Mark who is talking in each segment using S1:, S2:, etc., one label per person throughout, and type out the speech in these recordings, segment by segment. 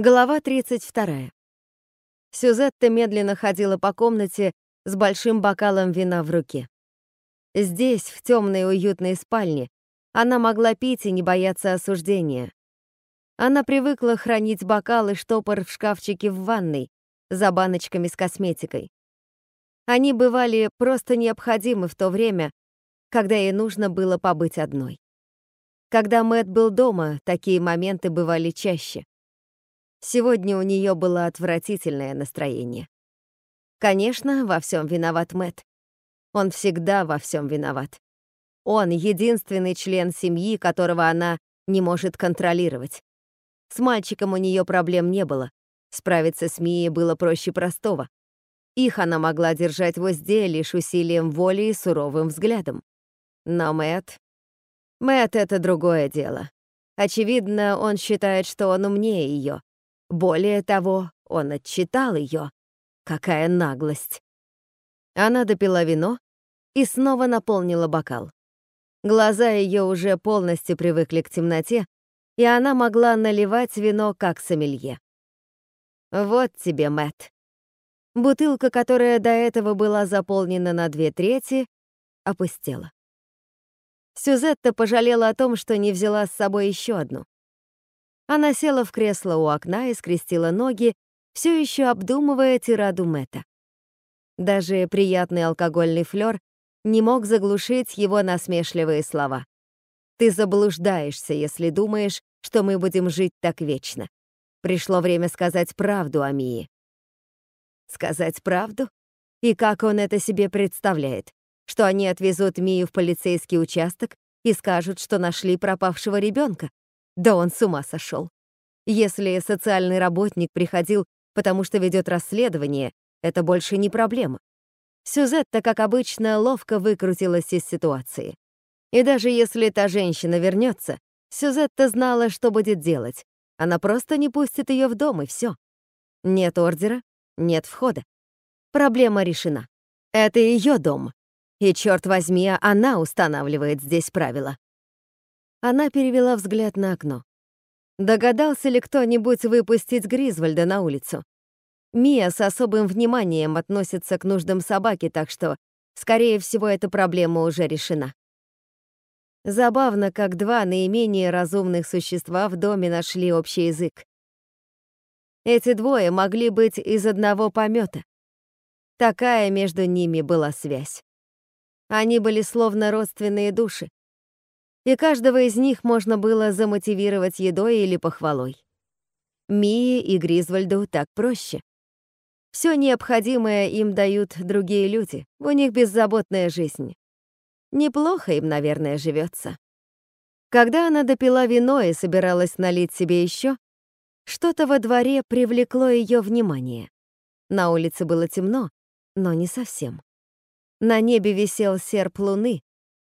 S1: Глава 32. Сюзетта медленно ходила по комнате с большим бокалом вина в руке. Здесь, в темной уютной спальне, она могла пить и не бояться осуждения. Она привыкла хранить бокал и штопор в шкафчике в ванной за баночками с косметикой. Они бывали просто необходимы в то время, когда ей нужно было побыть одной. Когда Мэт был дома, такие моменты бывали чаще. Сегодня у нее было отвратительное настроение. Конечно, во всем виноват Мэт. Он всегда во всем виноват. Он — единственный член семьи, которого она не может контролировать. С мальчиком у нее проблем не было. Справиться с Мией было проще простого. Их она могла держать в узде лишь усилием воли и суровым взглядом. Но Мэт... Мэт — это другое дело. Очевидно, он считает, что он умнее ее, более того, он отчитал ее. Какая наглость! Она допила вино и снова наполнила бокал. Глаза ее уже полностью привыкли к темноте, и она могла наливать вино как сомелье. Вот тебе, Мэт. Бутылка, которая до этого была заполнена на две трети, опустела. Сюзетта пожалела о том, что не взяла с собой еще одну. Она села в кресло у окна и скрестила ноги, все еще обдумывая тираду Мэтта. Даже приятный алкогольный флёр не мог заглушить его насмешливые слова. «Ты заблуждаешься, если думаешь, что мы будем жить так вечно. Пришло время сказать правду о Мии». Сказать правду? И как он это себе представляет? Что они отвезут Мию в полицейский участок и скажут, что нашли пропавшего ребенка? Да он с ума сошел. Если социальный работник приходил, потому что ведет расследование, это больше не проблема. Сюзетта, как обычно, ловко выкрутилась из ситуации. И даже если та женщина вернется, Сюзетта знала, что будет делать. Она просто не пустит ее в дом, и все. Нет ордера, нет входа. Проблема решена. Это ее дом. И, черт возьми, она устанавливает здесь правила. Она перевела взгляд на окно. Догадался ли кто-нибудь выпустить Гризвальда на улицу? Мия с особым вниманием относится к нуждам собаки, так что, скорее всего, эта проблема уже решена. Забавно, как два наименее разумных существа в доме нашли общий язык. Эти двое могли быть из одного помета. Такая между ними была связь. Они были словно родственные души, и каждого из них можно было замотивировать едой или похвалой. Мии и Гризвальду так проще. Все необходимое им дают другие люди, у них беззаботная жизнь. Неплохо им, наверное, живется. Когда она допила вино и собиралась налить себе еще, что-то во дворе привлекло ее внимание. На улице было темно, но не совсем. На небе висел серп луны,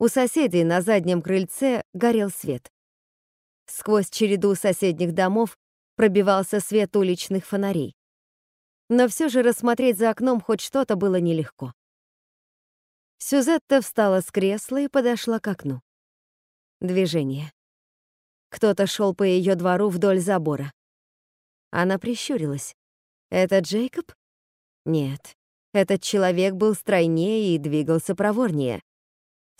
S1: у соседей на заднем крыльце горел свет. Сквозь череду соседних домов пробивался свет уличных фонарей. Но все же рассмотреть за окном хоть что-то было нелегко. Сюзетта встала с кресла и подошла к окну. Движение. Кто-то шел по ее двору вдоль забора. Она прищурилась. «Это Джейкоб?» Нет, этот человек был стройнее и двигался проворнее.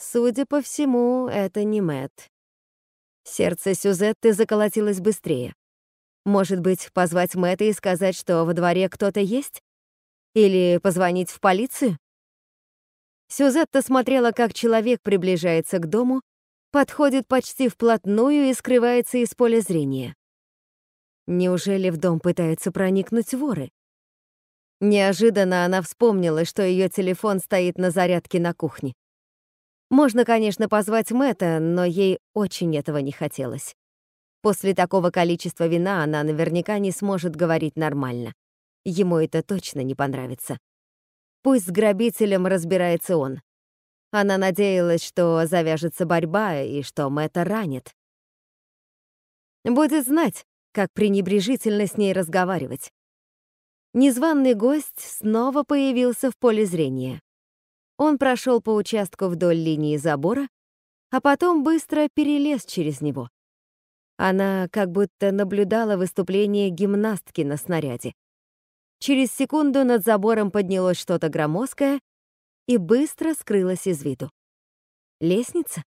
S1: Судя по всему, это не Мэт. Сердце Сюзетты заколотилось быстрее. Может быть, позвать Мэтта и сказать, что во дворе кто-то есть? Или позвонить в полицию? Сюзетта смотрела, как человек приближается к дому, подходит почти вплотную и скрывается из поля зрения. Неужели в дом пытаются проникнуть воры? Неожиданно она вспомнила, что ее телефон стоит на зарядке на кухне. Можно, конечно, позвать Мэтта, но ей очень этого не хотелось. После такого количества вина она наверняка не сможет говорить нормально. Ему это точно не понравится. Пусть с грабителем разбирается он. Она надеялась, что завяжется борьба и что Мэтта ранит. Будет знать, как пренебрежительно с ней разговаривать. Незваный гость снова появился в поле зрения. Он прошел по участку вдоль линии забора, а потом быстро перелез через него. Она как будто наблюдала выступление гимнастки на снаряде. Через секунду над забором поднялось что-то громоздкое и быстро скрылось из виду. Лестница?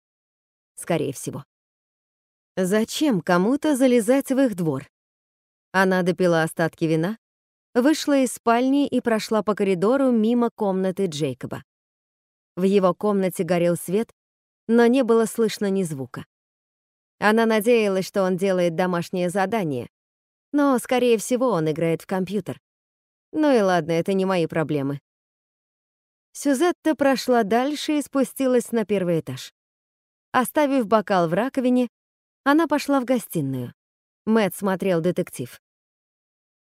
S1: Скорее всего. Зачем кому-то залезать в их двор? Она допила остатки вина, вышла из спальни и прошла по коридору мимо комнаты Джейкоба. В его комнате горел свет, но не было слышно ни звука. Она надеялась, что он делает домашнее задание, но, скорее всего, он играет в компьютер. Ну и ладно, это не мои проблемы. Сюзетта прошла дальше и спустилась на первый этаж. Оставив бокал в раковине, она пошла в гостиную. Мэт смотрел детектив.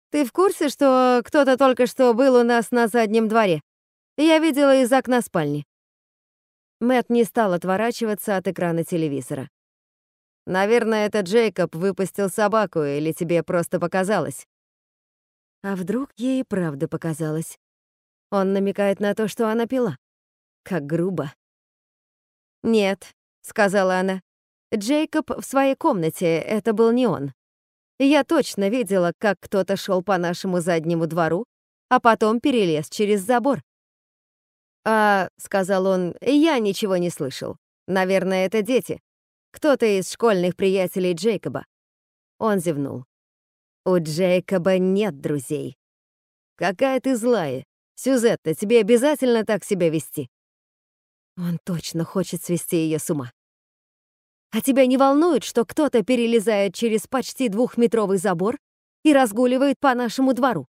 S1: «Ты в курсе, что кто-то только что был у нас на заднем дворе? Я видела из окна спальни». Мэт не стал отворачиваться от экрана телевизора. Наверное, это Джейкоб выпустил собаку, или тебе просто показалось? А вдруг ей правда показалось? Он намекает на то, что она пила. Как грубо. «Нет», — сказала она. «Джейкоб в своей комнате, это был не он. Я точно видела, как кто-то шел по нашему заднему двору, а потом перелез через забор». «А», — сказал он, — «я ничего не слышал. Наверное, это дети. Кто-то из школьных приятелей Джейкоба. Он зевнул. У Джейкоба нет друзей. Какая ты злая. Сюзетта, тебе обязательно так себя вести. Он точно хочет свести ее с ума. А тебя не волнует, что кто-то перелезает через почти двухметровый забор и разгуливает по нашему двору?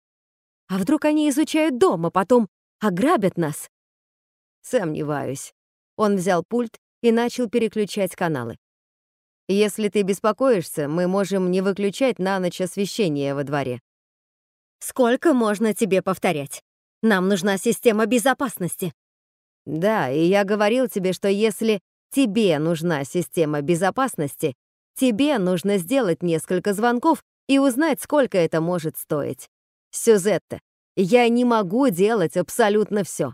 S1: А вдруг они изучают дом, а потом ограбят нас? Сомневаюсь. Он взял пульт и начал переключать каналы. Если ты беспокоишься, мы можем не выключать на ночь освещение во дворе. Сколько можно тебе повторять? Нам нужна система безопасности. Да, и я говорил тебе, что если тебе нужна система безопасности, тебе нужно сделать несколько звонков и узнать, сколько это может стоить. Сюзетта, я не могу делать абсолютно все.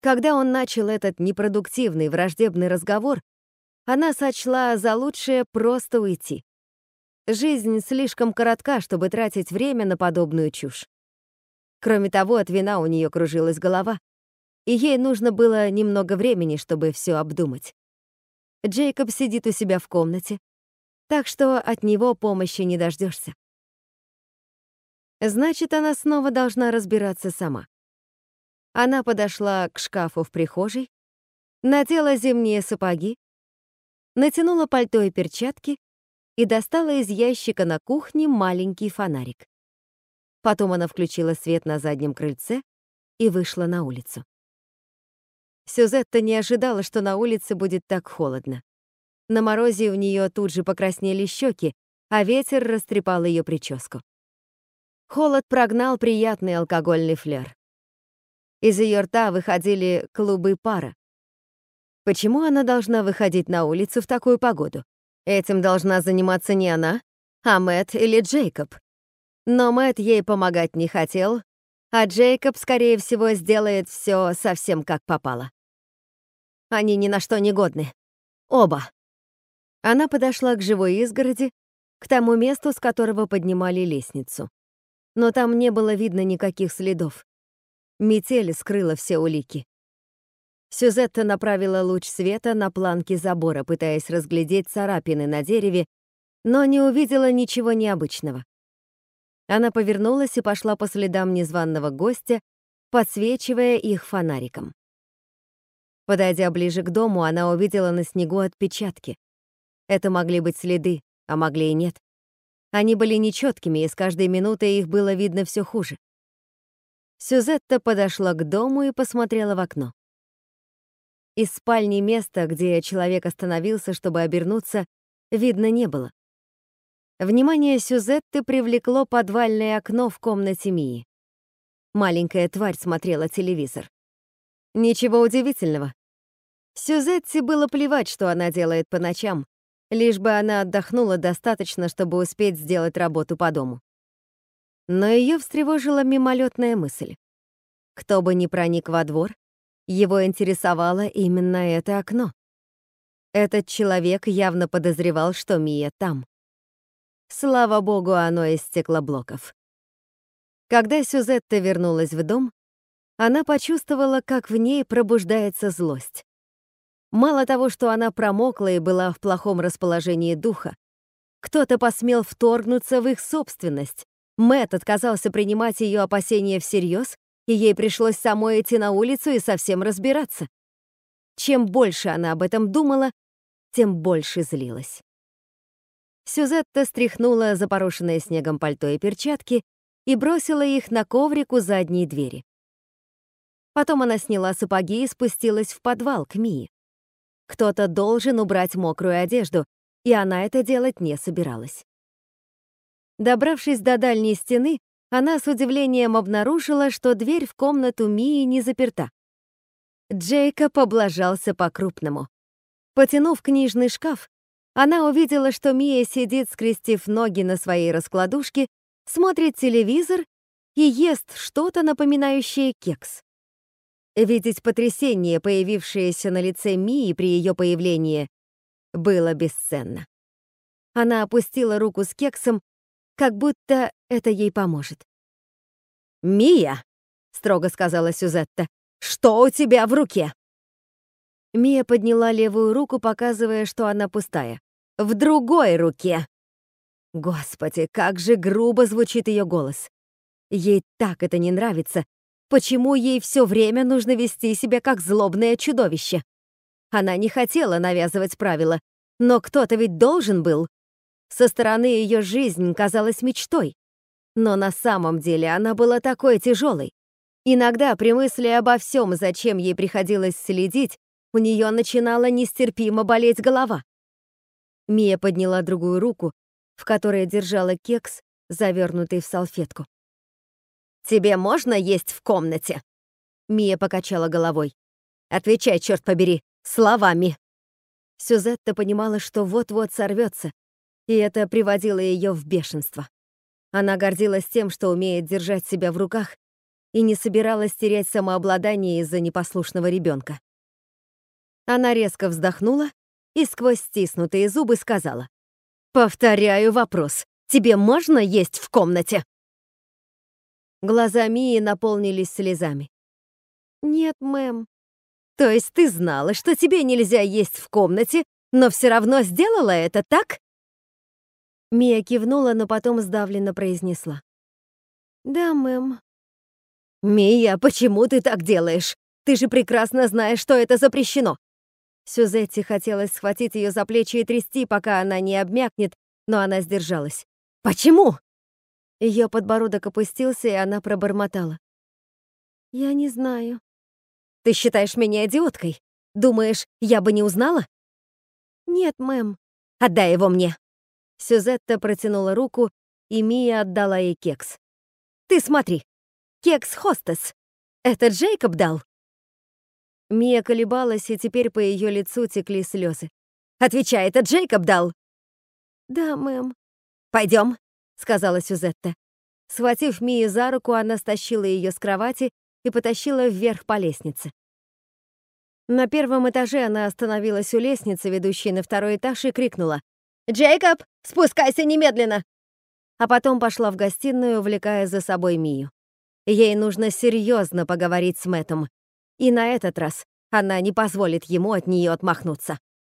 S1: Когда он начал этот непродуктивный враждебный разговор, она сочла за лучшее просто уйти. Жизнь слишком коротка, чтобы тратить время на подобную чушь. Кроме того, от вина у нее кружилась голова, и ей нужно было немного времени, чтобы все обдумать. Джейкоб сидит у себя в комнате, так что от него помощи не дождешься. Значит, она снова должна разбираться сама. Она подошла к шкафу в прихожей, надела зимние сапоги, натянула пальто и перчатки и достала из ящика на кухне маленький фонарик. Потом она включила свет на заднем крыльце и вышла на улицу. Сюзетта не ожидала, что на улице будет так холодно. На морозе у нее тут же покраснели щеки, а ветер растрепал ее прическу. Холод прогнал приятный алкогольный флер. Из ее рта выходили клубы пара. Почему она должна выходить на улицу в такую погоду? Этим должна заниматься не она, а Мэтт или Джейкоб. Но Мэтт ей помогать не хотел, а Джейкоб, скорее всего, сделает все совсем как попало. Они ни на что не годны. Оба. Она подошла к живой изгороди, к тому месту, с которого поднимали лестницу. Но там не было видно никаких следов. Метель скрыла все улики. Сюзетта направила луч света на планки забора, пытаясь разглядеть царапины на дереве, но не увидела ничего необычного. Она повернулась и пошла по следам незваного гостя, подсвечивая их фонариком. Подойдя ближе к дому, она увидела на снегу отпечатки. Это могли быть следы, а могли и нет. Они были нечеткими, и с каждой минутой их было видно все хуже. Сюзетта подошла к дому и посмотрела в окно. Из спальни места, где человек остановился, чтобы обернуться, видно не было. Внимание Сюзетты привлекло подвальное окно в комнате Мии. Маленькая тварь смотрела телевизор. Ничего удивительного. Сюзетте было плевать, что она делает по ночам, лишь бы она отдохнула достаточно, чтобы успеть сделать работу по дому. Но ее встревожила мимолетная мысль. Кто бы ни проник во двор, его интересовало именно это окно. Этот человек явно подозревал, что Мия там. Слава богу, оно из стеклоблоков. Когда Сюзетта вернулась в дом, она почувствовала, как в ней пробуждается злость. Мало того, что она промокла и была в плохом расположении духа, кто-то посмел вторгнуться в их собственность. Мэт отказался принимать ее опасения всерьез, и ей пришлось самой идти на улицу и совсем разбираться. Чем больше она об этом думала, тем больше злилась. Сюзетта стряхнула запорошенное снегом пальто и перчатки и бросила их на коврик у задней двери. Потом она сняла сапоги и спустилась в подвал к Мии. Кто-то должен убрать мокрую одежду, и она это делать не собиралась. Добравшись до дальней стены, она с удивлением обнаружила, что дверь в комнату Мии не заперта. Джейкоб облажался по-крупному. Потянув книжный шкаф, она увидела, что Мия сидит, скрестив ноги на своей раскладушке, смотрит телевизор и ест что-то напоминающее кекс. Видеть потрясение, появившееся на лице Мии при ее появлении, было бесценно. Она опустила руку с кексом, как будто это ей поможет. «Мия!» — строго сказала Сюзетта. «Что у тебя в руке?» Мия подняла левую руку, показывая, что она пустая. «В другой руке!» Господи, как же грубо звучит ее голос. Ей так это не нравится, Почему ей все время нужно вести себя как злобное чудовище? Она не хотела навязывать правила, но кто-то ведь должен был. Со стороны ее жизнь казалась мечтой. Но на самом деле она была такой тяжелой. Иногда при мысли обо всем, зачем ей приходилось следить, у нее начинала нестерпимо болеть голова. Мия подняла другую руку, в которой держала кекс, завернутый в салфетку. «Тебе можно есть в комнате?» Мия покачала головой. «Отвечай, черт побери, словами!» Сюзетта понимала, что вот-вот сорвется, и это приводило ее в бешенство. Она гордилась тем, что умеет держать себя в руках, и не собиралась терять самообладание из-за непослушного ребенка. Она резко вздохнула и сквозь стиснутые зубы сказала. «Повторяю вопрос. Тебе можно есть в комнате?» Глаза Мии наполнились слезами. «Нет, мэм». «То есть ты знала, что тебе нельзя есть в комнате, но все равно сделала это, так?» Мия кивнула, но потом сдавленно произнесла. «Да, мэм». «Мия, почему ты так делаешь? Ты же прекрасно знаешь, что это запрещено!» Сюзетти хотелось схватить ее за плечи и трясти, пока она не обмякнет, но она сдержалась. «Почему?» Ее подбородок опустился, и она пробормотала. «Я не знаю». «Ты считаешь меня идиоткой? Думаешь, я бы не узнала?» «Нет, мэм». «Отдай его мне!» Сюзетта протянула руку, и Мия отдала ей кекс. «Ты смотри! Кекс Хостес! Это Джейкоб дал!» Мия колебалась, и теперь по ее лицу текли слезы. «Отвечай, это Джейкоб дал!» «Да, мэм». «Пойдем, сказала Сюзетта. Схватив Мию за руку, она стащила ее с кровати и потащила вверх по лестнице. На первом этаже она остановилась у лестницы, ведущей на второй этаж, и крикнула «Джейкоб, спускайся немедленно!» А потом пошла в гостиную, увлекая за собой Мию. Ей нужно серьезно поговорить с Мэтом, и на этот раз она не позволит ему от нее отмахнуться.